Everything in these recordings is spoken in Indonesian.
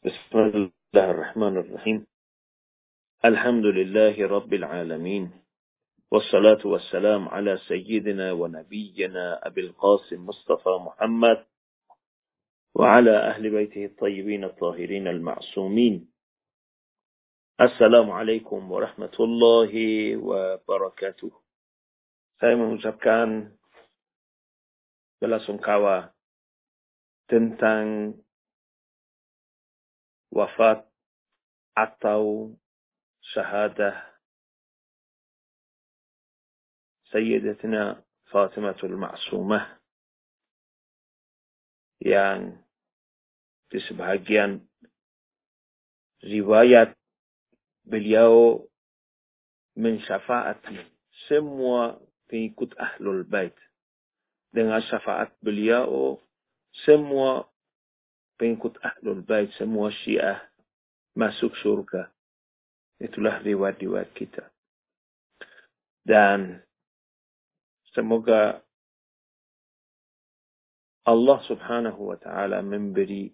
بسم الله الرحمن الرحيم. الحمد لله رب العالمين والصلاة والسلام على سيدنا ونبينا أبي القاسم مصطفى محمد وعلى أهل بيته الطيبين الطاهرين المعصومين. السلام عليكم ورحمة الله وبركاته. Saya mengucapkan belasungkawa tentang wafat atau syahadah Sayyidatina Fatimatul Ma'sumah yang di sebahagian riwayat beliau mensyafaati semua pengikut Ahlul Bait. Dengan syafaat beliau, semua pengikut Ahlul Bait, semua Syiah masuk surga. Itulah riwayat-riwayat kita. Dan semoga Allah subhanahu wa ta'ala memberi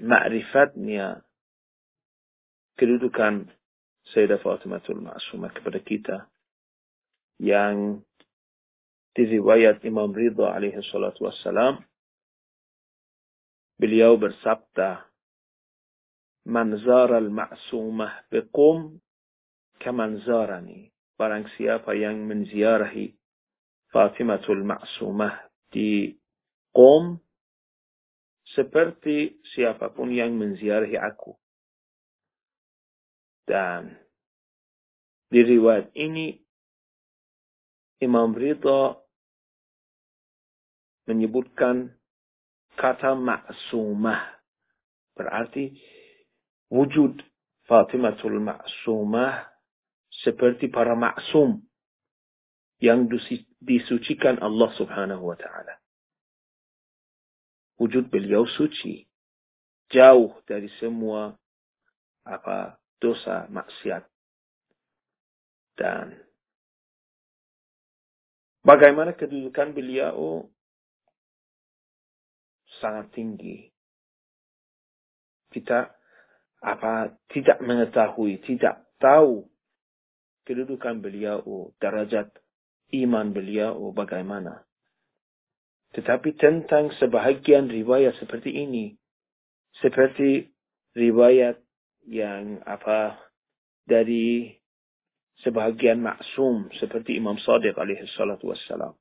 ma'rifatnya kedudukan Sayyidah Fatimatul Ma'asumah kepada kita yang diriwayat Imam Ridha alaihi salatu wassalam beliau bersabda man zara al-ma'sumah biqum kaman zarani. Barang siapa yang menziarahi Fatimatul Ma'sumah di Qom seperti siapa pun yang menziarahi aku. Dan di riwayat ini Imam Ridha menyebutkan kata maksumah. Berarti wujud Fatimatul Maksumah seperti para maksum yang disucikan Allah subhanahu wa ta'ala. Wujud beliau suci. Jauh dari semua apa dosa maksiat. Dan Bagaimana kedudukan beliau sangat tinggi. Kita apa tidak mengetahui, tidak tahu kedudukan beliau, derajat iman beliau bagaimana. Tetapi tentang sebahagian riwayat seperti ini, seperti riwayat yang apa dari sebahagian maksum seperti Imam Sadiq alaihi salatu wassalam.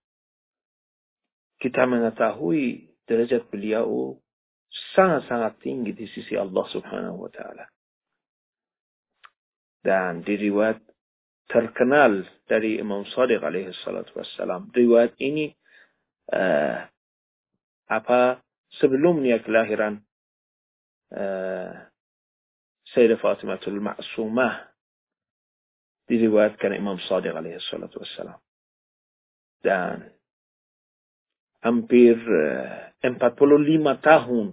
Kita mengetahui derajat beliau sangat-sangat tinggi di sisi Allah subhanahu wa ta'ala. Dan di riwayat terkenal dari Imam Sadiq alaihi salatu wassalam. Riwayat ini uh, apa sebelumnya kelahiran uh, Sayyidah Fatimatul Ma'sumah diriwayatkan Imam Sadiq alaihi salatu wassalam. Dan hampir uh, 45 tahun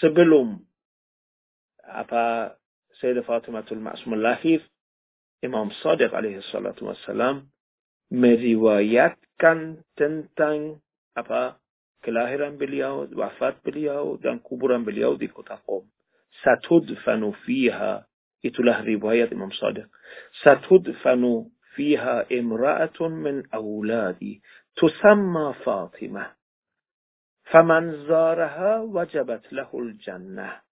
sebelum apa Sayyidah Fatimatul Ma'sum lahir, Imam Sadiq alaihi salatu wassalam meriwayatkan tentang apa kelahiran beliau, wafat beliau dan kuburan beliau di kota Qom. Satudfanu fiha itulah riwayat Imam Sadiq. Satudfanu fiha imra'atun min awladi tusamma Fatimah. Faman zaraha wajabat lahul jannah.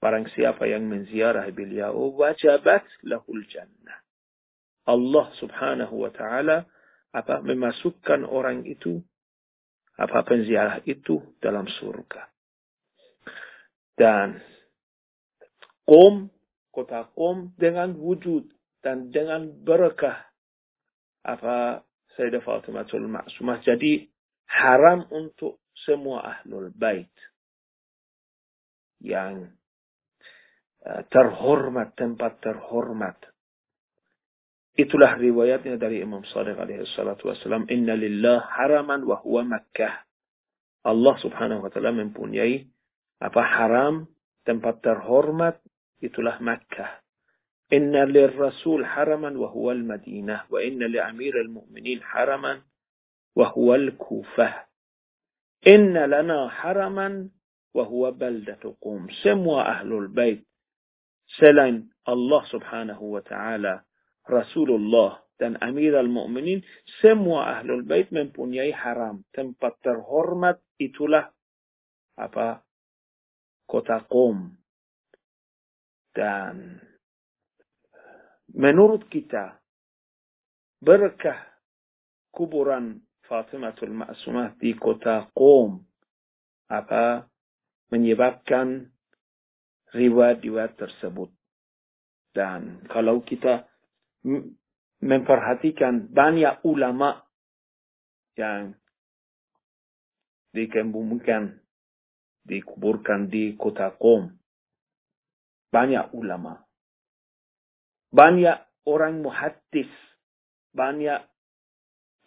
Barang siapa yang menziarah beliau, wajabat lahul jannah. Allah subhanahu wa ta'ala apa memasukkan orang itu apa penziarah itu dalam surga. Dan Qom kota Qom dengan wujud dan dengan berkah apa Sayyidah Fatimatul Ma'sumah jadi haram untuk semua ahlul bait yang uh, terhormat tempat terhormat. Itulah riwayatnya dari Imam Sadiq alaihi salatu wasallam inna lillah haraman wa huwa Makkah. Allah subhanahu wa ta'ala mempunyai apa haram tempat terhormat itulah Makkah. Inna lirrasul haraman wa huwa al-Madinah wa inna li amir al-mu'minin haraman wa huwa al-Kufah. Inna lana haraman wa huwa baldatu qum. Semua ahlul bait selain Allah Subhanahu wa taala, Rasulullah dan Amirul Mukminin, semua ahlul bait mempunyai haram, tempat terhormat itulah apa? kota Qom. Dan menurut kita berkah kuburan Fatimatul Ma'sumah di kota Qom apa menyebabkan riwayat-riwayat tersebut. Dan kalau kita memperhatikan banyak ulama yang dikemukakan, dikuburkan di kota Qom. Banyak ulama. Banyak orang muhaddis. Banyak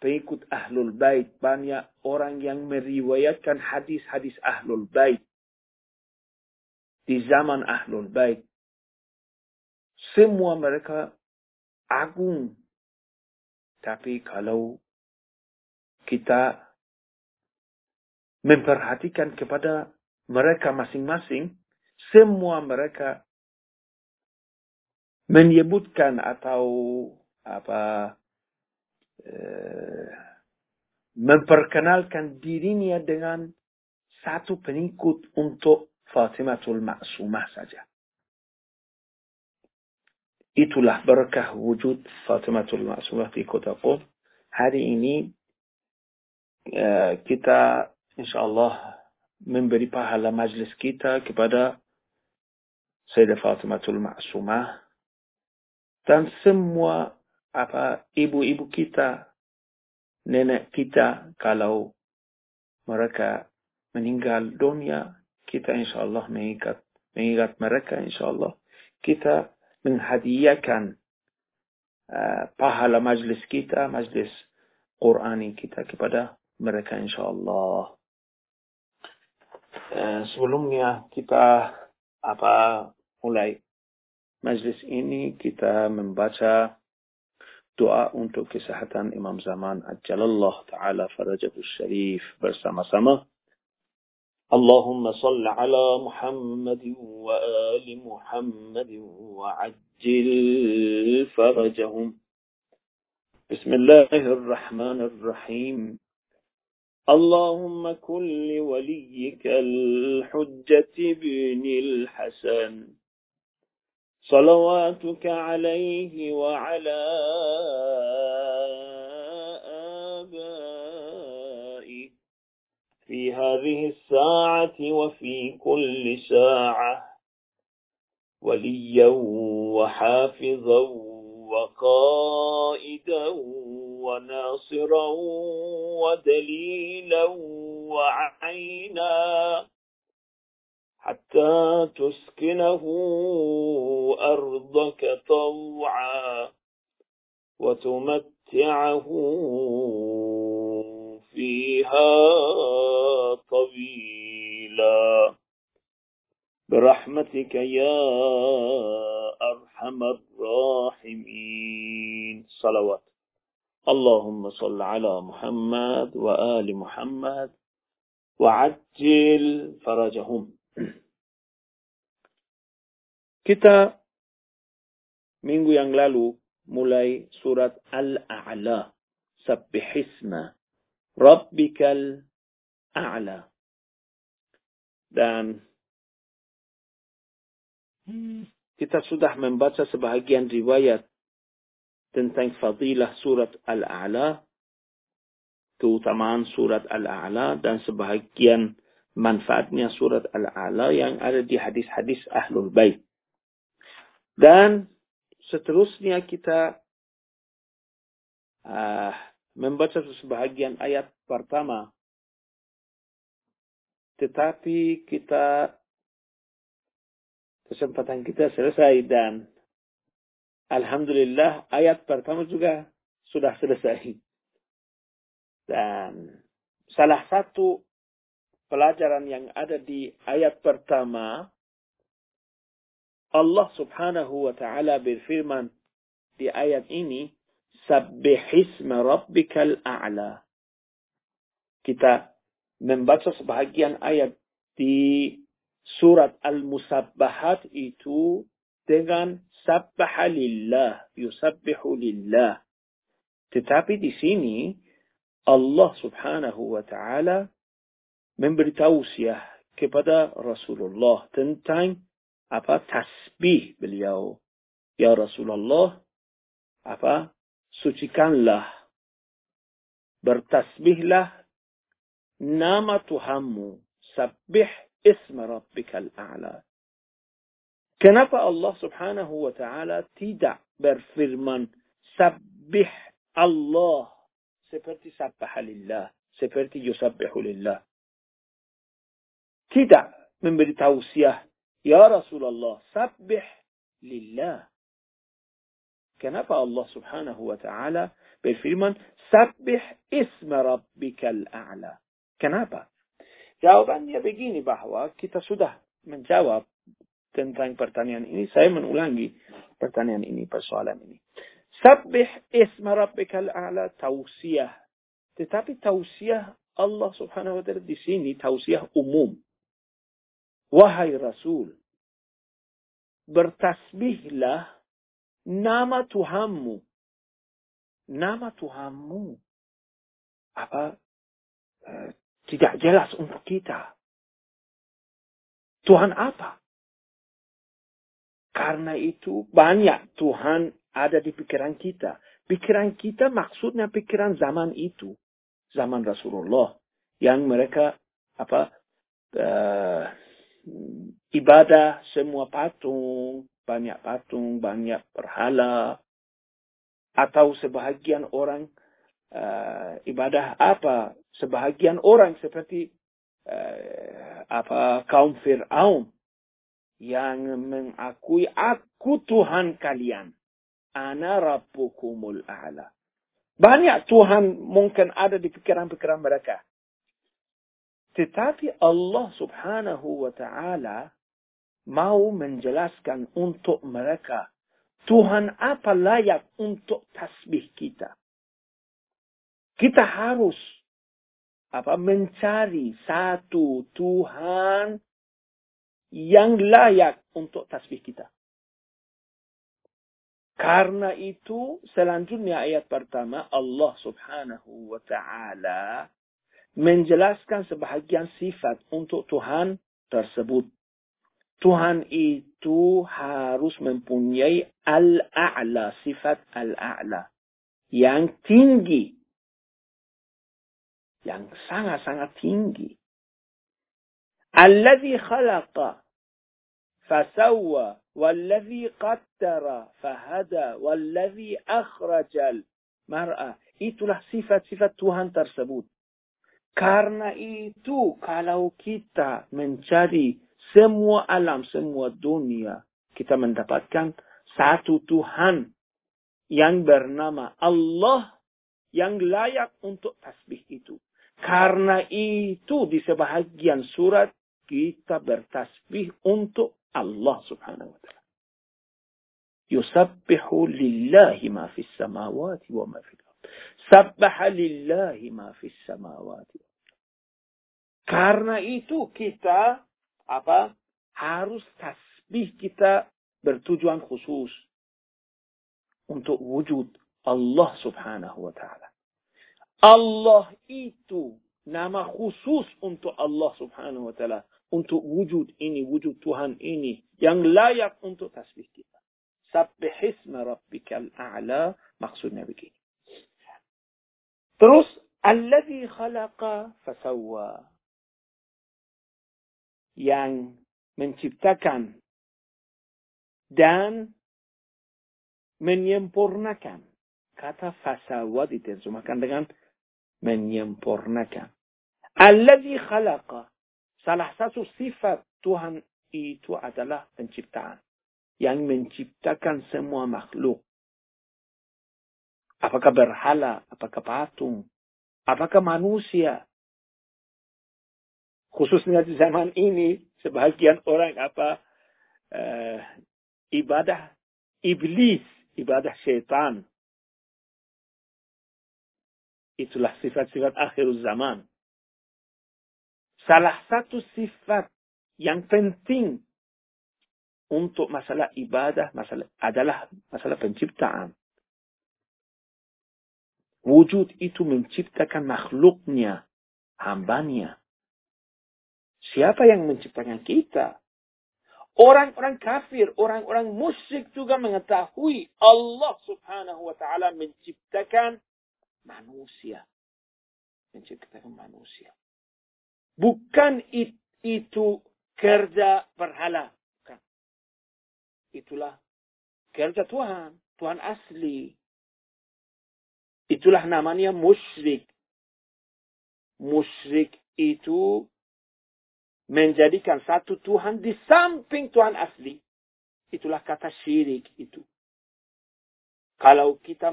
pengikut ahlul bait. Banyak orang yang meriwayatkan hadis-hadis ahlul bait di zaman Ahlul Bait. Semua mereka agung. Tapi kalau kita memperhatikan kepada mereka masing-masing, semua mereka menyebutkan atau apa eh, memperkenalkan dirinya dengan satu pengikut untuk Fatimatul Ma'sumah saja. Itulah berkah wujud Fatimatul Ma'sumah di kota Qom. Hari ini uh, kita insyaAllah memberi pahala majlis kita kepada Sayyidah Fatimatul Ma'sumah dan semua apa ibu-ibu kita, nenek kita kalau mereka meninggal dunia kita insyaallah mengikat mengingat mereka insyaallah. Kita menghadiahkan uh, pahala majlis kita majlis Qurani kita kepada mereka insyaallah. Uh, sebelumnya kita apa mulai majlis ini kita membaca doa untuk kesehatan Imam Zaman Ajalallah Ta'ala Farajahu Syarif bersama-sama. اللهم صل على محمد وآل محمد وعجل فرجهم بسم الله الرحمن الرحيم اللهم كن لوليك الحجة بن الحسن صلواتك عليه وعلى في هذه الساعة وفي كل ساعة وليا وحافظا وقائدا وناصرا ودليلا وعينا. حتى تسكنه أرضك طوعا وتمتعه فيها طويلا. برحمتك يا أرحم الراحمين. صلوات. اللهم صل على محمد وآل محمد وعجل فرجهم. Kita minggu yang lalu mulai surat Al-A'la. Sabbihisma Rabbikal A'la. Dan kita sudah membaca sebahagian riwayat tentang fadilah surat Al-A'la, keutamaan surat Al-A'la, dan sebahagian manfaatnya surat Al-A'la yang ada di hadis-hadis Ahlul Bait. Dan seterusnya kita uh, membaca sebahagian ayat pertama. Tetapi kita kesempatan kita selesai dan Alhamdulillah ayat pertama juga sudah selesai. Dan salah satu pelajaran yang ada di ayat pertama Allah subhanahu wa ta'ala berfirman di ayat ini Sabbihisma rabbikal a'la. Kita membaca sebahagian ayat di surat Al-Musabbahat itu dengan sabbaha lillah, yusabbihu lillah. Tetapi di sini Allah subhanahu wa ta'ala memberi tausiah kepada Rasulullah tentang apa tasbih beliau. Ya Rasulullah, apa sucikanlah, bertasbihlah nama Tuhanmu, sabbih isma rabbikal a'la. Kenapa Allah subhanahu wa ta'ala tidak berfirman sabbih Allah seperti sabbaha lillah, seperti yusabbihu lillah. Tidak memberi tausiah, Ya Rasulullah, sabbih lillah. Kenapa Allah subhanahu wa ta'ala berfirman, sabbih isma rabbikal a'la. Kenapa? Jawabannya begini bahwa kita sudah menjawab tentang pertanyaan ini. Saya mengulangi pertanyaan ini, persoalan ini. Sabbih isma rabbikal a'la tausiah. Tetapi tausiah Allah subhanahu wa ta'ala di sini tausiah umum. Wahai Rasul, bertasbihlah nama Tuhanmu. Nama Tuhanmu. Apa? Uh, tidak jelas untuk kita. Tuhan apa? Karena itu banyak Tuhan ada di pikiran kita. Pikiran kita maksudnya pikiran zaman itu. Zaman Rasulullah. Yang mereka apa uh, ibadah semua patung, banyak patung, banyak berhala, atau sebahagian orang uh, ibadah apa? Sebahagian orang seperti uh, apa kaum Fir'aun yang mengakui aku Tuhan kalian. Ana rabbukumul a'la. Banyak Tuhan mungkin ada di pikiran-pikiran mereka. Tetapi Allah subhanahu wa ta'ala mau menjelaskan untuk mereka Tuhan apa layak untuk tasbih kita. Kita harus apa mencari satu Tuhan yang layak untuk tasbih kita. Karena itu selanjutnya ayat pertama Allah subhanahu wa ta'ala menjelaskan sebahagian sifat untuk Tuhan tersebut. Tuhan itu harus mempunyai al-a'la, sifat al-a'la. Yang tinggi. Yang sangat-sangat tinggi. Alladhi khalaqa فسوى والذي قدر فهدى والذي أخرج المرأة itulah sifat-sifat Tuhan tersebut. karena itu kalau kita mencari semua alam, semua dunia, kita mendapatkan satu Tuhan yang bernama Allah yang layak untuk tasbih itu. Karena itu di sebahagian surat kita bertasbih untuk Allah subhanahu wa ta'ala. Yusabbihu lillahi ma fis samawati wa ma fil. Sabbaha lillahi ma fis samawati. Karena itu kita apa harus tasbih kita bertujuan khusus untuk wujud Allah subhanahu wa ta'ala. Allah itu nama khusus untuk Allah subhanahu wa ta'ala untuk wujud ini, wujud Tuhan ini yang layak untuk tasbih kita. Sabbih isma rabbikal a'la maksudnya begini. Terus alladhi khalaqa fasawwa yang menciptakan dan menyempurnakan. Kata fasawa diterjemahkan dengan menyempurnakan. Alladhi khalaqa Salah satu sifat Tuhan itu adalah penciptaan. Yang menciptakan semua makhluk. Apakah berhala, apakah patung, apakah manusia. Khususnya di zaman ini, sebagian orang apa uh, ibadah iblis, ibadah syaitan. Itulah sifat-sifat akhir zaman salah satu sifat yang penting untuk masalah ibadah masalah adalah masalah penciptaan. Wujud itu menciptakan makhluknya, hambanya. Siapa yang menciptakan kita? Orang-orang kafir, orang-orang musyrik juga mengetahui Allah subhanahu wa ta'ala menciptakan manusia. Menciptakan manusia. Bukan itu kerja berhala. Bukan. Itulah kerja Tuhan. Tuhan asli. Itulah namanya musyrik. Musyrik itu menjadikan satu Tuhan di samping Tuhan asli. Itulah kata syirik itu. Kalau kita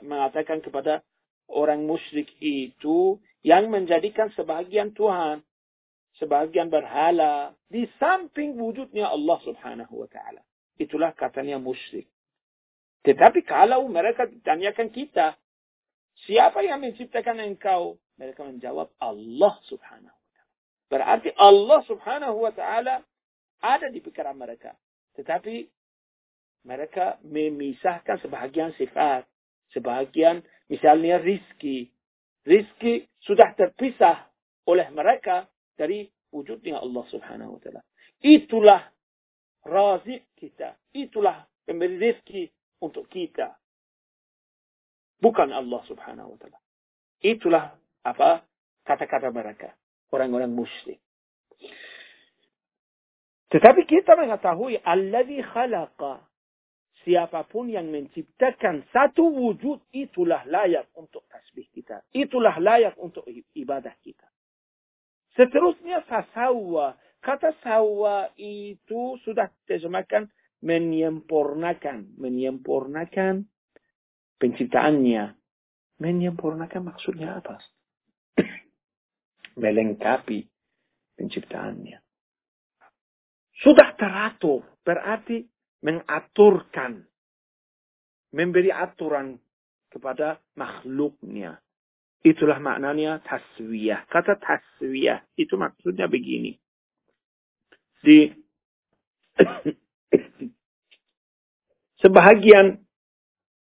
mengatakan kepada orang musyrik itu yang menjadikan sebagian Tuhan, sebagian berhala di samping wujudnya Allah Subhanahu wa taala. Itulah katanya musyrik. Tetapi kalau mereka ditanyakan kita, Siapa yang menciptakan engkau? Mereka menjawab Allah subhanahu wa ta'ala. Berarti Allah subhanahu wa ta'ala ada di pikiran mereka. Tetapi mereka memisahkan sebahagian sifat. Sebahagian misalnya rizki. Rizki sudah terpisah oleh mereka dari wujudnya Allah subhanahu wa ta'ala. Itulah razik kita. Itulah pemberi rizki untuk kita. Bukan Allah subhanahu wa ta'ala. Itulah apa kata-kata mereka. Orang-orang musyrik. Tetapi kita mengetahui alladhi khalaqa. Siapa pun yang menciptakan satu wujud itulah layak untuk tasbih kita. Itulah layak untuk ibadah kita. Seterusnya fasawa. Kata sawa itu sudah terjemahkan menyempurnakan. Menyempurnakan penciptaannya. Menyempurnakan maksudnya apa? Melengkapi penciptaannya. Sudah teratur, berarti mengaturkan. Memberi aturan kepada makhluknya. Itulah maknanya taswiyah. Kata taswiyah itu maksudnya begini. Di sebahagian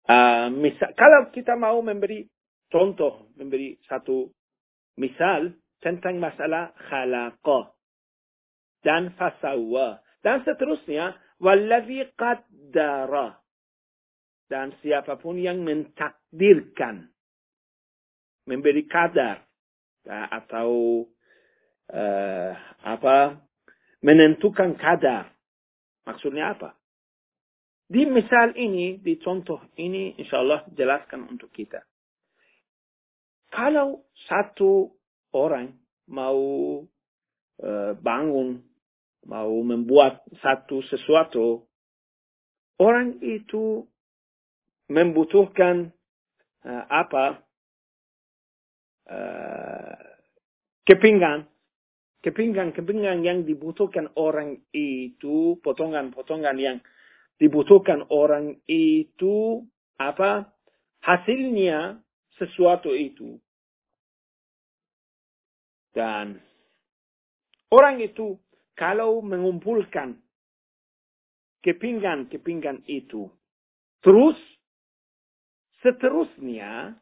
Uh, misal, kalau kita mau memberi contoh, memberi satu misal tentang masalah khalaqa dan fasawa dan seterusnya wallazi qaddara dan siapa pun yang mentakdirkan memberi kadar uh, atau uh, apa menentukan kadar. Maksudnya apa di misal ini, di contoh ini, insya Allah jelaskan untuk kita. Kalau satu orang mau uh, bangun, mau membuat satu sesuatu, orang itu membutuhkan uh, apa? Uh, kepinggan, kepinggan-kepinggan yang dibutuhkan orang itu, potongan-potongan yang dibutuhkan orang itu apa hasilnya sesuatu itu. Dan orang itu kalau mengumpulkan kepinggan-kepinggan itu, terus seterusnya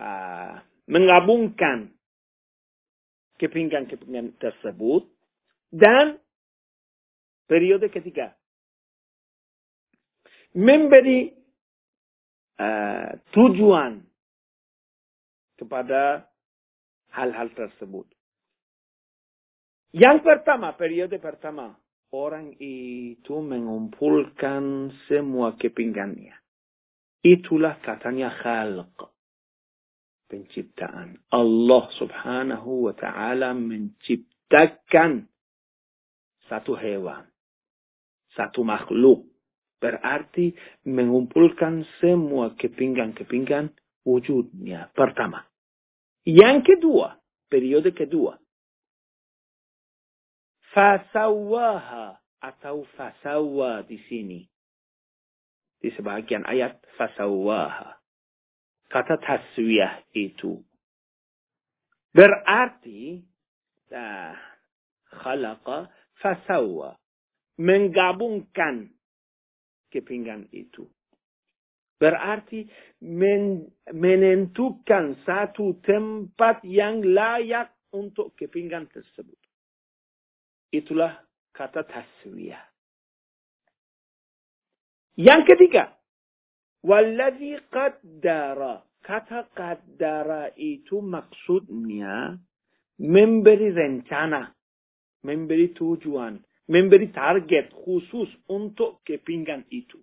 uh, menggabungkan kepinggan-kepinggan tersebut dan periode ketiga memberi uh, tujuan kepada hal-hal tersebut. Yang pertama, periode pertama, orang itu mengumpulkan semua kepinggannya. Itulah katanya khalq. Penciptaan. Allah subhanahu wa ta'ala menciptakan satu hewan. Satu makhluk Berarti mengumpulkan semua kepinggan-kepinggan wujudnya. Pertama. Yang kedua, periode kedua. Fasawaha atau fasawa di sini. Di sebagian ayat fasawaha. Kata taswiyah itu. Berarti uh, khalaqa fasawwa. Menggabungkan kepinggan itu. Berarti men, menentukan satu tempat yang layak untuk kepinggan tersebut. Itulah kata taswiyah. Yang ketiga, waladhi qaddara. Kata qaddara itu maksudnya memberi rencana, memberi tujuan, memberi target khusus untuk kepinggan itu.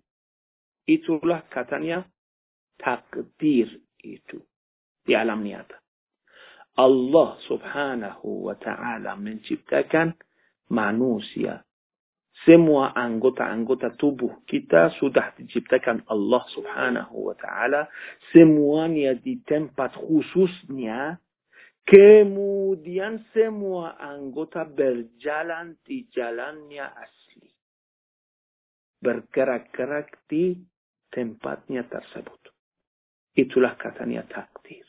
Itulah katanya takdir itu di alam nyata. Allah subhanahu wa ta'ala menciptakan manusia semua anggota-anggota tubuh kita sudah diciptakan Allah subhanahu wa ta'ala. Semuanya di tempat khususnya. Kemudian semua anggota berjalan di jalannya asli. Bergerak-gerak di tempatnya tersebut. Itulah katanya takdir.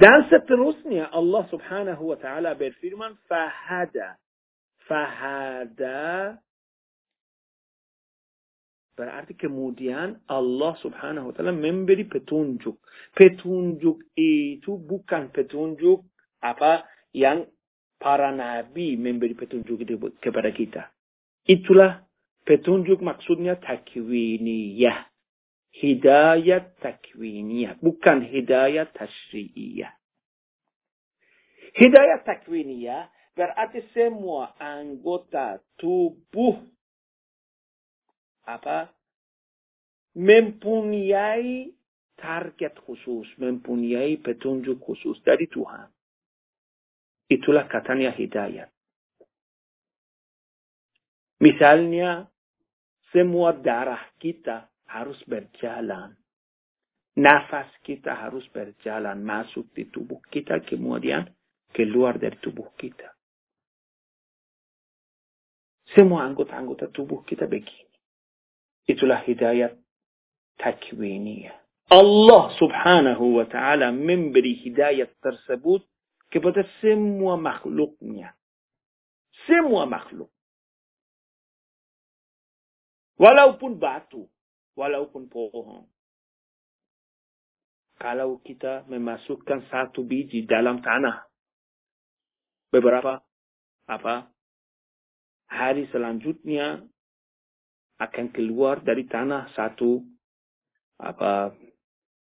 Dan seterusnya Allah subhanahu wa ta'ala berfirman, Fahada fahada berarti kemudian Allah subhanahu wa ta'ala memberi petunjuk. Petunjuk itu bukan petunjuk apa yang para nabi memberi petunjuk itu kepada kita. Itulah petunjuk maksudnya takwiniyah. Hidayat takwiniyah. Bukan hidayat tashri'iyah. Hidayat takwiniyah Berarti semua anggota tubuh apa mempunyai target khusus, mempunyai petunjuk khusus dari Tuhan. Itulah katanya hidayat. Misalnya, semua darah kita harus berjalan. Nafas kita harus berjalan masuk di tubuh kita, kemudian keluar dari tubuh kita. Semua anggota-anggota tubuh kita begini. Itulah hidayat takwiniyah. Allah subhanahu wa ta'ala memberi hidayat tersebut kepada semua makhluknya. Semua makhluk. Walaupun batu, walaupun pohon. Kalau kita memasukkan satu biji dalam tanah, beberapa apa hari selanjutnya akan keluar dari tanah satu apa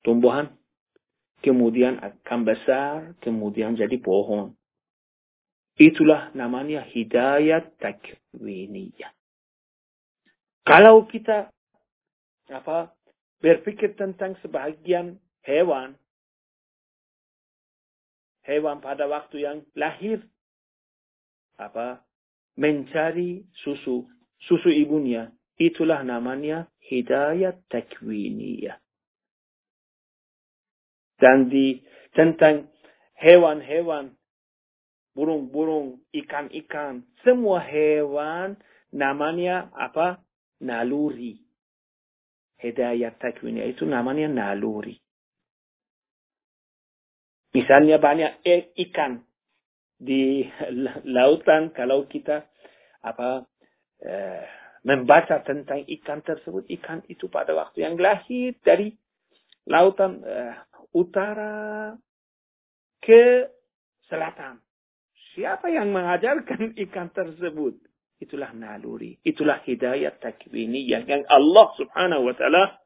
tumbuhan kemudian akan besar kemudian jadi pohon itulah namanya hidayat takwiniyah kalau kita apa berpikir tentang sebagian hewan hewan pada waktu yang lahir apa mencari susu, susu ibunya. Itulah namanya hidayat takwiniyah. Dan di tentang hewan-hewan, burung-burung, ikan-ikan, semua hewan namanya apa? Naluri. Hidayat takwiniyah itu namanya naluri. Misalnya banyak ikan di lautan kalau kita apa eh, membaca tentang ikan tersebut, ikan itu pada waktu yang lahir dari lautan uh, utara ke selatan. Siapa yang mengajarkan ikan tersebut? Itulah naluri, itulah hidayah takwini yang Allah subhanahu wa ta'ala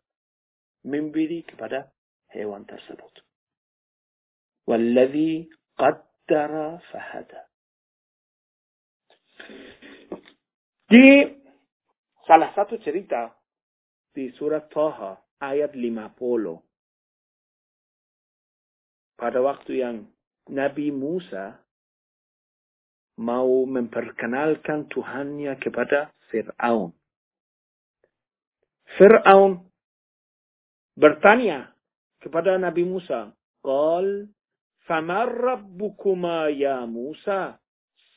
memberi kepada hewan tersebut. Walladhi qaddara fahada. Di salah satu cerita di surat Toha ayat 50. Pada waktu yang Nabi Musa mau memperkenalkan Tuhannya kepada Fir'aun. Fir'aun bertanya kepada Nabi Musa, Qal Famar rabbukuma ya Musa.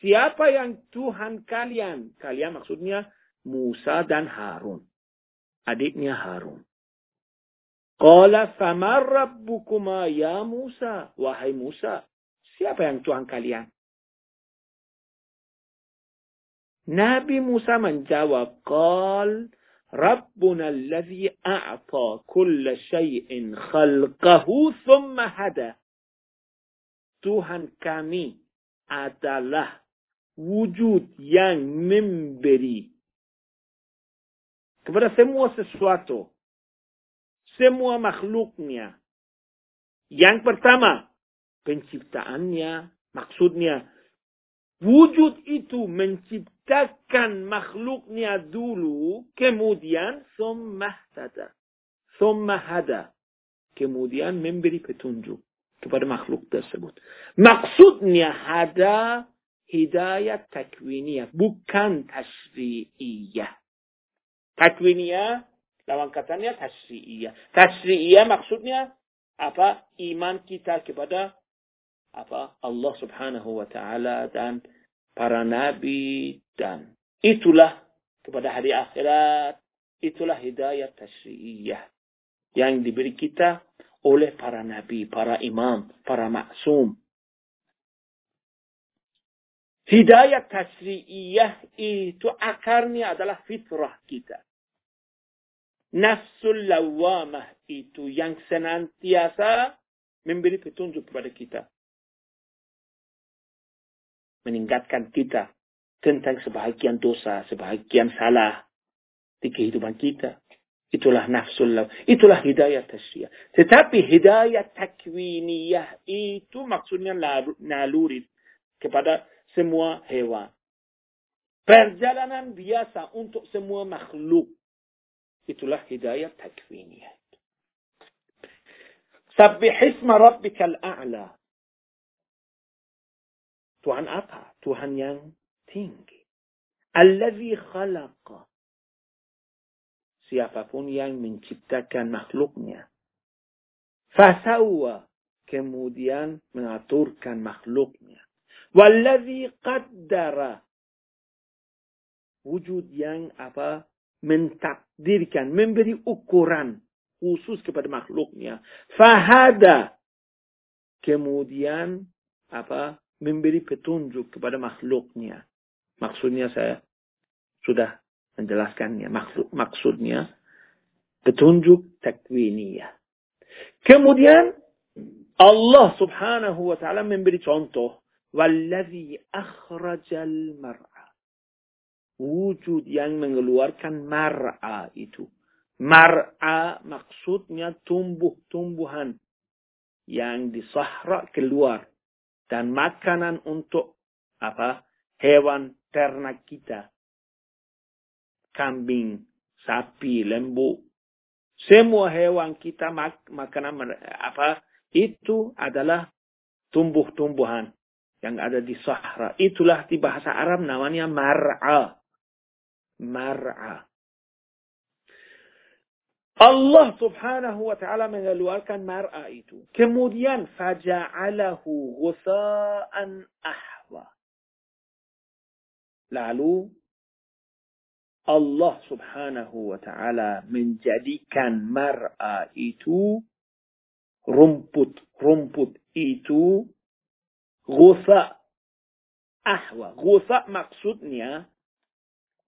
Siapa yang Tuhan kalian? Kalian maksudnya Musa dan Harun. Adiknya Harun. Qala famar rabbukuma ya Musa. Wahai Musa. Siapa yang Tuhan kalian? Nabi Musa menjawab, Qal Rabbuna alladhi a'ta kulla syai'in khalqahu thumma hada. Tuhan kami adalah wujud yang memberi kepada semua sesuatu, semua makhluknya. Yang pertama, penciptaannya, maksudnya wujud itu menciptakan makhluknya dulu, kemudian sommahtada. Sommahada. Kemudian memberi petunjuk kepada makhluk tersebut. Maksudnya ada hidayah takwiniyah, bukan tasri'iyah. Takwiniyah, lawan katanya tasri'iyah. Tasri'iyah maksudnya apa? Iman kita kepada apa Allah Subhanahu wa taala dan para nabi dan itulah kepada hari akhirat itulah hidayah tasyri'iyah yang diberi kita oleh para nabi, para imam, para maksum. Hidayah tasyri'iyah itu akarnya adalah fitrah kita. Nafsul lawamah itu yang senantiasa memberi petunjuk kepada kita meningkatkan kita tentang sebahagian dosa, sebahagian salah di kehidupan kita. Itulah nafsul law. Itulah hidayah tasyiyah. Tetapi hidayah takwiniyah itu maksudnya naluri kepada semua hewan. Perjalanan biasa untuk semua makhluk. Itulah hidayah takwiniyah. Sabbihisma rabbikal a'la. Tuhan apa? Tuhan yang tinggi. Alladhi khalaqa. Siapapun yang menciptakan makhluknya. Fasawa. Kemudian mengaturkan makhluknya. Walladhi qaddara. Wujud yang apa? Mentakdirkan, memberi ukuran khusus kepada makhluknya. Fahada. Kemudian apa? memberi petunjuk kepada makhluknya. Maksudnya saya sudah menjelaskannya. Maksud, maksudnya petunjuk takwiniyah. Kemudian Allah subhanahu wa ta'ala memberi contoh. Walladhi akhrajal mar'a. Wujud yang mengeluarkan mar'a itu. Mar'a maksudnya tumbuh-tumbuhan yang di sahra keluar dan makanan untuk apa hewan ternak kita. Kambing sapi lembu semua hewan kita mak makanan apa itu adalah tumbuh-tumbuhan yang ada di Sahara itulah di bahasa Arab namanya mar'a مرعى. الله سبحانه وتعالى من الوركان مرعى إيتو. كموديان فجعله غثاء أحوى. لعلو الله سبحانه وتعالى من جديكان مرعى إيتو. رمبوت رمبوت إيتو. غثاء أحوى. غثاء مقصودني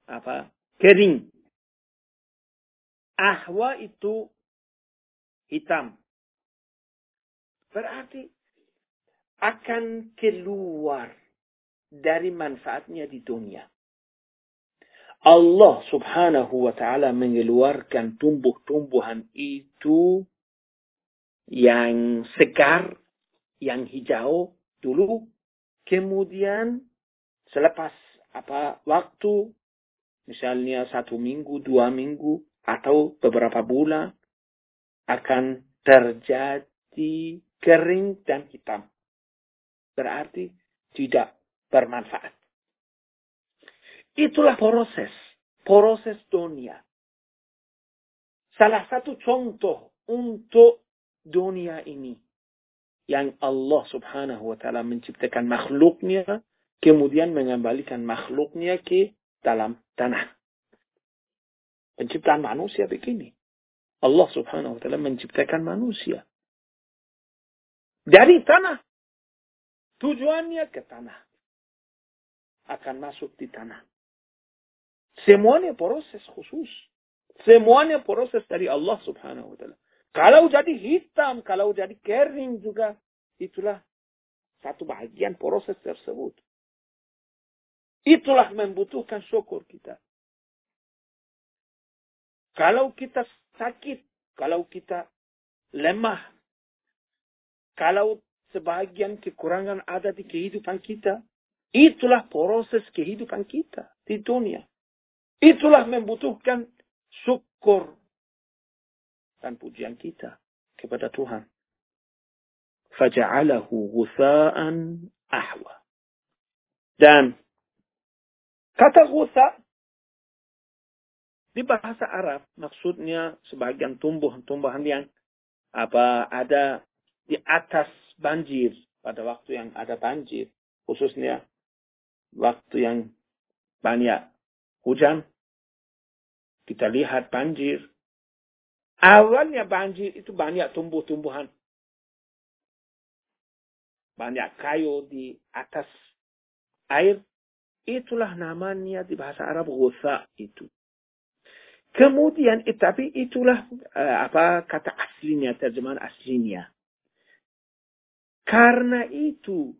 apa? Kering Ahwa itu hitam. Berarti akan keluar dari manfaatnya di dunia. Allah subhanahu wa ta'ala mengeluarkan tumbuh-tumbuhan itu yang segar, yang hijau dulu. Kemudian selepas apa waktu, misalnya satu minggu, dua minggu, atau beberapa bulan akan terjadi kering dan hitam. Berarti tidak bermanfaat. Itulah proses, proses dunia. Salah satu contoh untuk dunia ini yang Allah subhanahu wa ta'ala menciptakan makhluknya, kemudian mengembalikan makhluknya ke dalam tanah. Penciptaan manusia begini. Allah subhanahu wa ta'ala menciptakan manusia. Dari tanah. Tujuannya ke tanah. Akan masuk di tanah. Semuanya proses khusus. Semuanya proses dari Allah subhanahu wa ta'ala. Kalau jadi hitam, kalau jadi kering juga, itulah satu bagian proses tersebut. Itulah membutuhkan syukur kita. Kalau kita sakit, kalau kita lemah, kalau sebagian kekurangan ada di kehidupan kita, itulah proses kehidupan kita di dunia. Itulah membutuhkan syukur dan pujian kita kepada Tuhan. Faja'alahu gusa'an ahwa. Dan kata gusa di bahasa Arab maksudnya sebagian tumbuh-tumbuhan yang apa ada di atas banjir pada waktu yang ada banjir khususnya waktu yang banyak hujan kita lihat banjir. Awalnya banjir itu banyak tumbuh-tumbuhan. Banyak kayu di atas air. Itulah namanya di bahasa Arab ghusa itu. Kemudian, eh, tapi itulah uh, apa kata aslinya, terjemahan aslinya. Karena itu,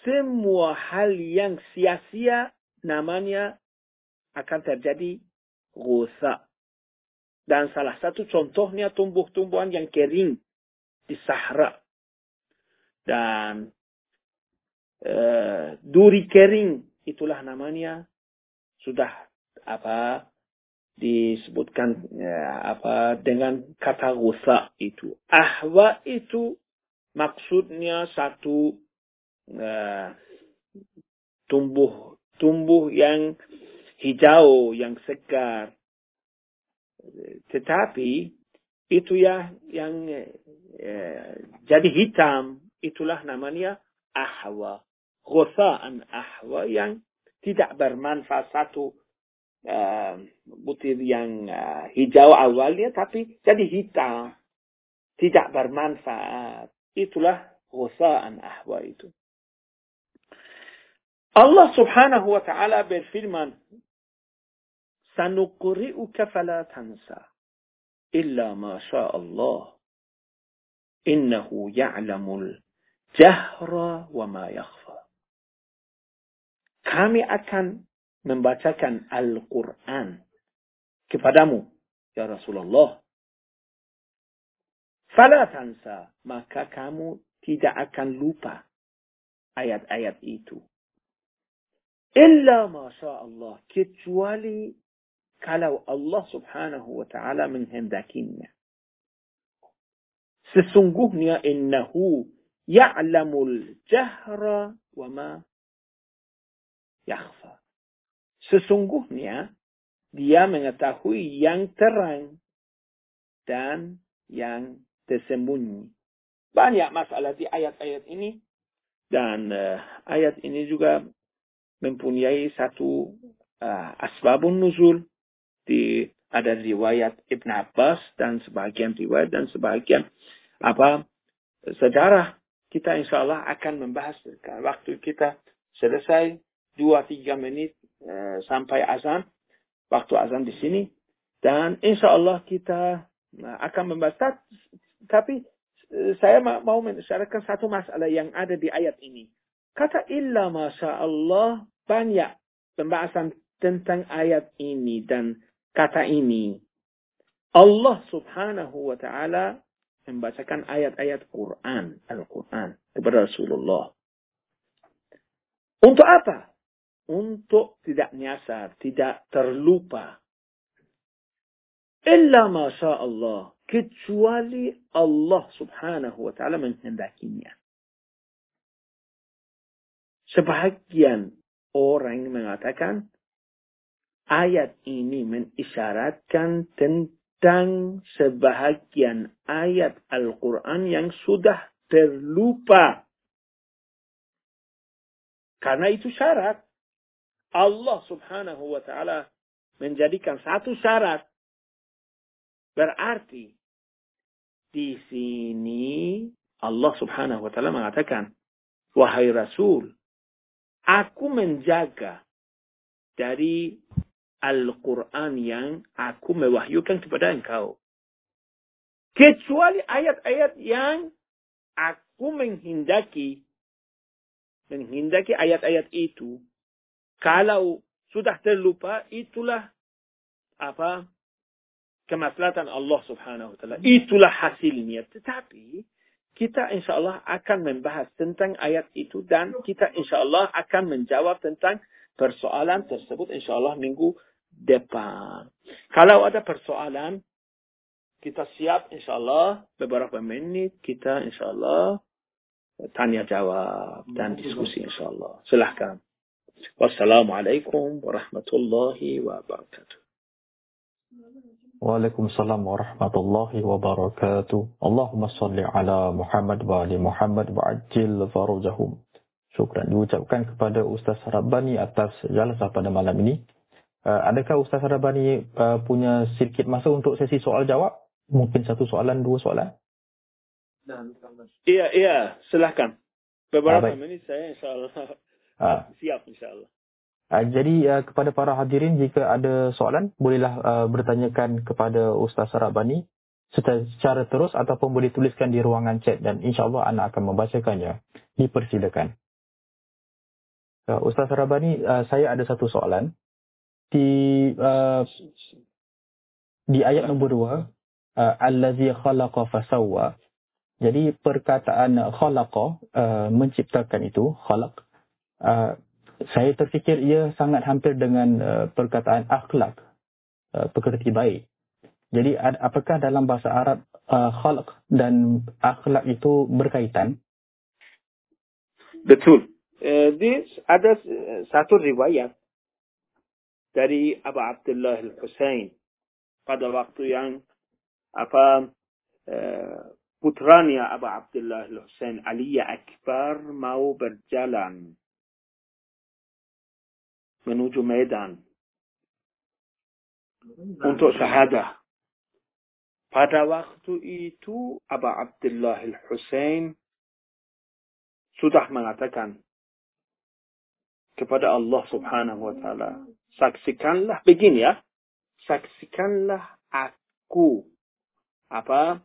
semua hal yang sia-sia namanya akan terjadi rusak. Dan salah satu contohnya tumbuh-tumbuhan yang kering di Sahara. Dan uh, duri kering itulah namanya sudah apa disebutkan ya, apa dengan kata rusak itu. Ahwa itu maksudnya satu uh, tumbuh tumbuh yang hijau yang segar. Tetapi itu ya yang eh, jadi hitam itulah namanya ahwa. Ghosaan ahwa yang tidak bermanfaat satu uh, butir yang uh, hijau awalnya tapi jadi hitam. Tidak bermanfaat. Itulah ghosaan ahwa itu. Allah subhanahu wa ta'ala berfirman سنقرئك فلا تنسى إلا ما شاء الله إنه يعلم الجهر وما يخفى kami akan membacakan Al-Quran kepadamu, ya Rasulullah. Fala tansa, maka kamu tidak akan lupa ayat-ayat itu. Illa masya Allah, kecuali kalau Allah subhanahu wa ta'ala menghendakinya. Sesungguhnya innahu ya'lamul jahra wa ma yakhfa. Sesungguhnya dia mengetahui yang terang dan yang tersembunyi. Banyak masalah di ayat-ayat ini. Dan uh, ayat ini juga mempunyai satu uh, asbabun nuzul di ada riwayat Ibn Abbas dan sebagian riwayat dan sebagian apa sejarah kita insya Allah akan membahas waktu kita selesai dua tiga menit eh, sampai azan waktu azan di sini dan insya Allah kita eh, akan membahas tapi eh, saya mau mengisyaratkan satu masalah yang ada di ayat ini kata illa masya Allah banyak pembahasan tentang ayat ini dan kata ini. Allah subhanahu wa ta'ala membacakan ayat-ayat Quran, Al-Quran kepada Rasulullah. Untuk apa? Untuk tidak nyasar, tidak terlupa. Illa masya Allah. Kecuali Allah subhanahu wa ta'ala menghendakinya. Sebahagian orang mengatakan ayat ini mengisyaratkan tentang sebahagian ayat Al-Quran yang sudah terlupa. Karena itu syarat. Allah subhanahu wa ta'ala menjadikan satu syarat. Berarti di sini Allah subhanahu wa ta'ala mengatakan, Wahai Rasul, aku menjaga dari Al-Quran yang aku mewahyukan kepada engkau. Kecuali ayat-ayat yang aku menghendaki. Menghendaki ayat-ayat itu. Kalau sudah terlupa, itulah apa kemaslahatan Allah subhanahu wa ta'ala. Itulah hasilnya. Tetapi kita insya Allah akan membahas tentang ayat itu dan kita insya Allah akan menjawab tentang persoalan tersebut insya Allah minggu depan. Kalau ada persoalan, kita siap insya Allah beberapa menit kita insya Allah tanya jawab dan diskusi insya Allah. Silahkan. Wassalamualaikum warahmatullahi wabarakatuh. Waalaikumsalam warahmatullahi wabarakatuh. Allahumma salli ala Muhammad wa ali Muhammad wa ajil farujahum. Syukran diucapkan kepada Ustaz Rabbani atas jalasah pada malam ini. Uh, adakah Ustaz Rabbani uh, punya sedikit masa untuk sesi soal jawab? Mungkin satu soalan, dua soalan? Iya, iya, silahkan. Beberapa ah, menit saya insyaAllah ah. siap insyaAllah. Uh, jadi uh, kepada para hadirin jika ada soalan bolehlah uh, bertanyakan kepada Ustaz Sarabani secara, secara terus ataupun boleh tuliskan di ruangan chat dan insyaAllah anak akan membacakannya. Dipersilakan. Uh, Ustaz Sarabani, uh, saya ada satu soalan. Di uh, di ayat nombor dua, uh, Allazi khalaqa fasawwa. Jadi perkataan khalaqa, uh, menciptakan itu, khalaq, uh, saya terfikir ia sangat hampir dengan uh, perkataan akhlak, uh, pekerti baik. Jadi ad, apakah dalam bahasa Arab uh, khalq dan akhlak itu berkaitan? Betul. Uh, this ada satu riwayat dari Abu Abdullah Al-Husain pada waktu yang apa uh, putranya Abu Abdullah Al-Husain Ali Akbar mau berjalan menuju Medan untuk syahadah. Pada waktu itu Abu Abdullah al-Husain sudah mengatakan kepada Allah subhanahu wa ta'ala, saksikanlah, begini ya, saksikanlah aku, apa,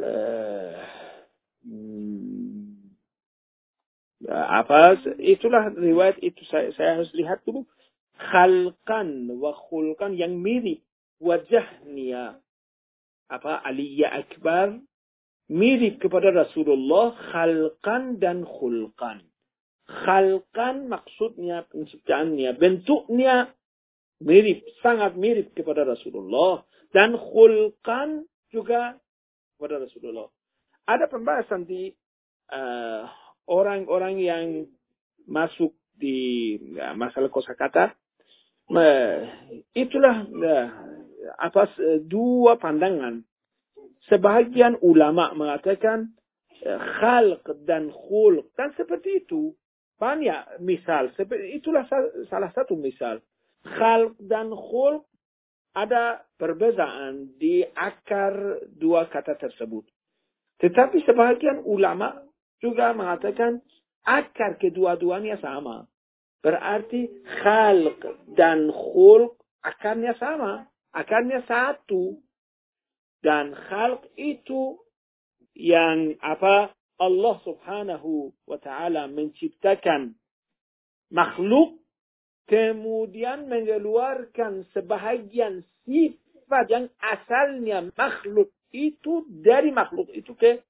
uh, apa itulah riwayat itu. Saya, saya harus lihat dulu. Khalqan wa khulqan yang mirip. Wajahnya apa Aliyah Akbar. Mirip kepada Rasulullah khalqan dan khulqan. Khalqan maksudnya penciptaannya bentuknya mirip sangat mirip kepada Rasulullah. Dan khulqan juga kepada Rasulullah. Ada pembahasan di uh, orang-orang yang masuk di ya, masalah kosakata itulah ya, apa dua pandangan. Sebahagian ulama mengatakan khalq dan khulq dan seperti itu banyak misal. Itulah salah satu misal. Khalq dan khulq ada perbedaan di akar dua kata tersebut. Tetapi sebahagian ulama juga mengatakan akar kedua-duanya sama. Berarti khalq dan khulq akarnya sama. Akarnya satu. Dan khalq itu yang apa Allah subhanahu wa ta'ala menciptakan makhluk kemudian mengeluarkan sebahagian sifat yang asalnya makhluk itu dari makhluk itu ke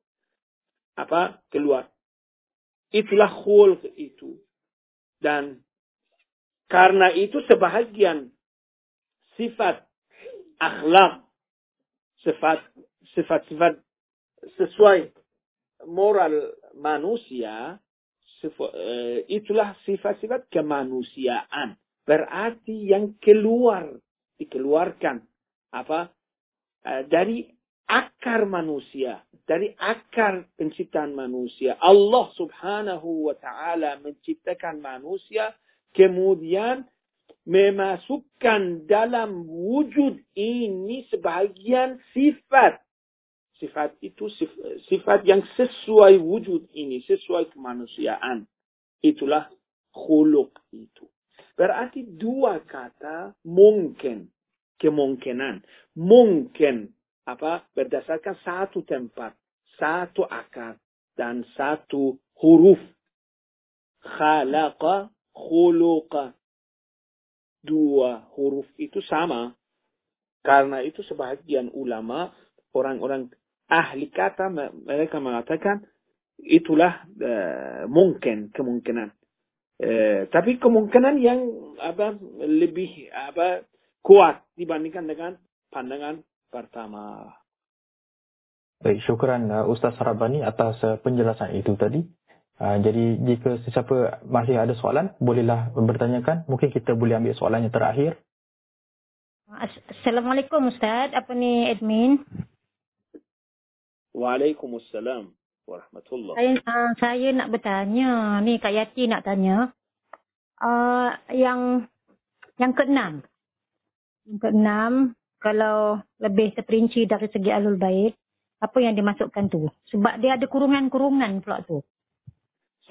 apa keluar. Itulah khulq itu. Dan karena itu sebahagian sifat akhlak, sifat sifat-sifat sesuai moral manusia, sifat, uh, itulah sifat-sifat kemanusiaan. Berarti yang keluar, dikeluarkan apa uh, dari akar manusia, dari akar penciptaan manusia. Allah subhanahu wa ta'ala menciptakan manusia, kemudian memasukkan dalam wujud ini sebagian sifat. Sifat itu sifat yang sesuai wujud ini, sesuai kemanusiaan. Itulah khuluk itu. berarti dua kata mungkin, kemungkinan. Mungkin apa berdasarkan satu tempat, satu akar, dan satu huruf. Khalaqa, khuluqa. Dua huruf itu sama. Karena itu sebagian ulama, orang-orang ahli kata, mereka mengatakan itulah uh, mungkin kemungkinan. Uh, tapi kemungkinan yang apa lebih apa kuat dibandingkan dengan pandangan pertama. Baik, syukran uh, Ustaz Rabani atas uh, penjelasan itu tadi. Uh, jadi jika sesiapa masih ada soalan, bolehlah bertanyakan. Mungkin kita boleh ambil soalan yang terakhir. Assalamualaikum Ustaz. Apa ni admin? Waalaikumsalam warahmatullahi Saya, uh, saya nak bertanya. Ni Kak Yati nak tanya. Uh, yang yang keenam. Yang keenam, kalau lebih terperinci dari segi alul bait, apa yang dimasukkan tu. Sebab dia ada kurungan-kurungan pula tu.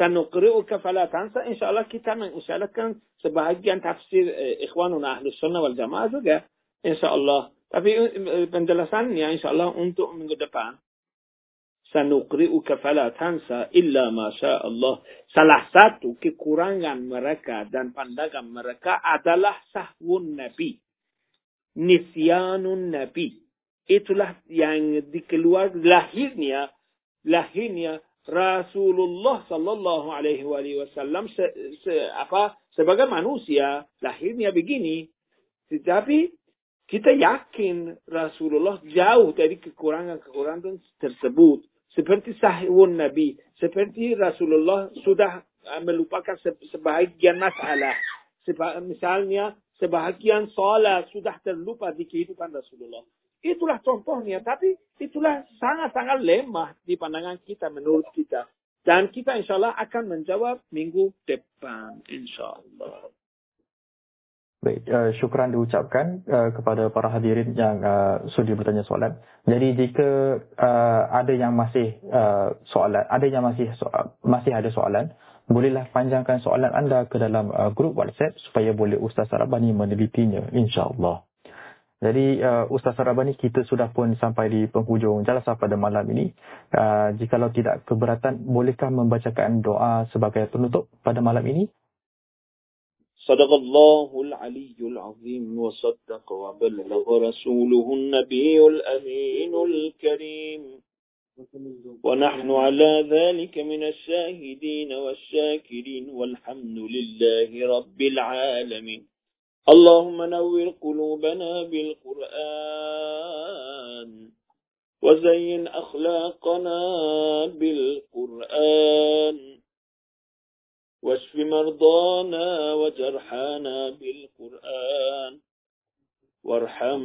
Sanuqri'uka fala tansa. InsyaAllah kita menginsyaAllahkan sebahagian tafsir eh, ikhwanuna ahli sunnah wal jamaah juga. InsyaAllah. Tapi eh, penjelasannya insyaAllah untuk minggu depan. Sanuqri'uka fala illa masya Allah. Salah satu kekurangan mereka dan pandangan mereka adalah sahwun Nabi. Nisyanun Nabi. Itulah yang dikeluar lahirnya lahirnya Rasulullah sallallahu alaihi wasallam se, se, apa sebagai manusia lahirnya begini. Tetapi kita yakin Rasulullah jauh dari kekurangan-kekurangan tersebut. Seperti sahihun Nabi seperti Rasulullah sudah melupakan sebahagian masalah. Misalnya sebahagian salat sudah terlupa di kehidupan Rasulullah Itulah contohnya. Tapi itulah sangat-sangat lemah di pandangan kita menurut kita. Dan kita insya Allah akan menjawab minggu depan. Insya Allah. Baik, uh, syukran diucapkan uh, kepada para hadirin yang uh, sudi bertanya soalan. Jadi jika uh, ada yang masih uh, soalan, ada yang masih so masih ada soalan, bolehlah panjangkan soalan anda ke dalam uh, grup WhatsApp supaya boleh Ustaz Sarabani menelitinya insya-Allah. Jadi uh, Ustaz Sarabani kita sudah pun sampai di penghujung jalasa pada malam ini. Uh, jikalau tidak keberatan, bolehkah membacakan doa sebagai penutup pada malam ini? Sadaqallahul aliyyul azim wa saddaqa wa ballagha rasuluhun nabiyul aminul karim. ونحن على ذلك من الشاهدين والشاكرين والحمد لله رب العالمين. اللهم نور قلوبنا بالقرآن وزين أخلاقنا بالقرآن واشف مرضانا وجرحانا بالقرآن وارحم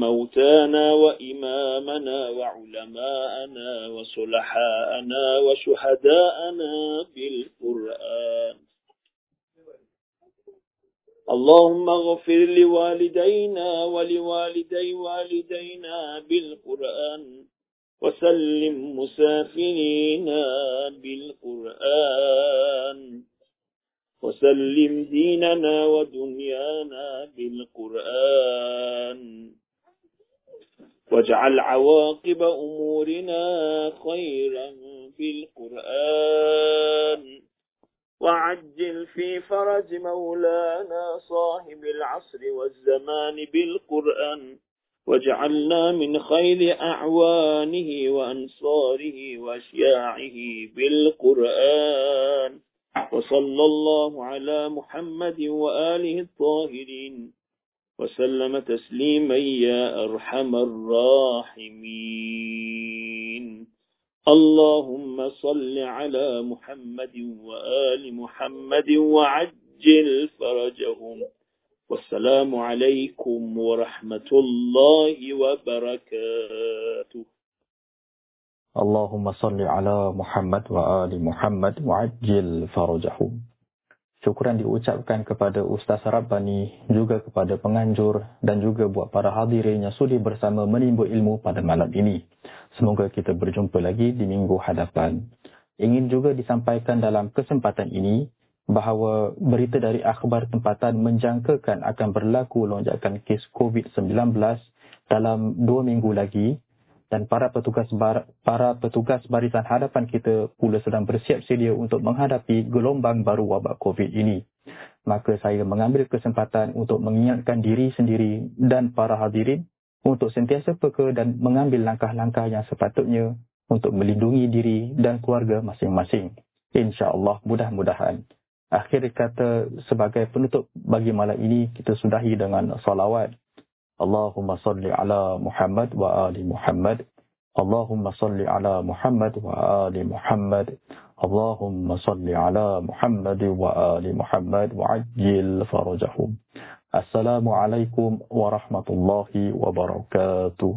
موتانا وإمامنا وعلماءنا وصلحاءنا وشهداءنا بالقرآن. اللهم اغفر لوالدينا ولوالدي والدينا بالقرآن وسلم مسافرينا بالقرآن. وسلم ديننا ودنيانا بالقرآن. واجعل عواقب أمورنا خيرا بالقرآن وعجل في فرج مولانا صاحب العصر والزمان بالقرآن. واجعلنا من خير أعوانه وأنصاره وأشياعه بالقرآن. وصلى الله على محمد وآله الطاهرين وسلم تسليما يا أرحم الراحمين. اللهم صل على محمد وآل محمد وعجل فرجهم. والسلام عليكم ورحمة الله وبركاته. Allahumma salli ala Muhammad wa ali Muhammad wa ajil farajahum. Syukuran diucapkan kepada Ustaz Rabbani, juga kepada penganjur dan juga buat para hadirin yang sudi bersama menimba ilmu pada malam ini. Semoga kita berjumpa lagi di minggu hadapan. Ingin juga disampaikan dalam kesempatan ini bahawa berita dari akhbar tempatan menjangkakan akan berlaku lonjakan kes COVID-19 dalam dua minggu lagi dan para petugas bar, para petugas barisan hadapan kita pula sedang bersiap sedia untuk menghadapi gelombang baru wabak COVID ini. Maka saya mengambil kesempatan untuk mengingatkan diri sendiri dan para hadirin untuk sentiasa peka dan mengambil langkah-langkah yang sepatutnya untuk melindungi diri dan keluarga masing-masing. InsyaAllah mudah-mudahan. Akhir kata sebagai penutup bagi malam ini kita sudahi dengan salawat اللهم صل على محمد وآل محمد. اللهم صل على محمد وآل محمد. اللهم صل على محمد وآل محمد وعجل فرجهم. السلام عليكم ورحمة الله وبركاته.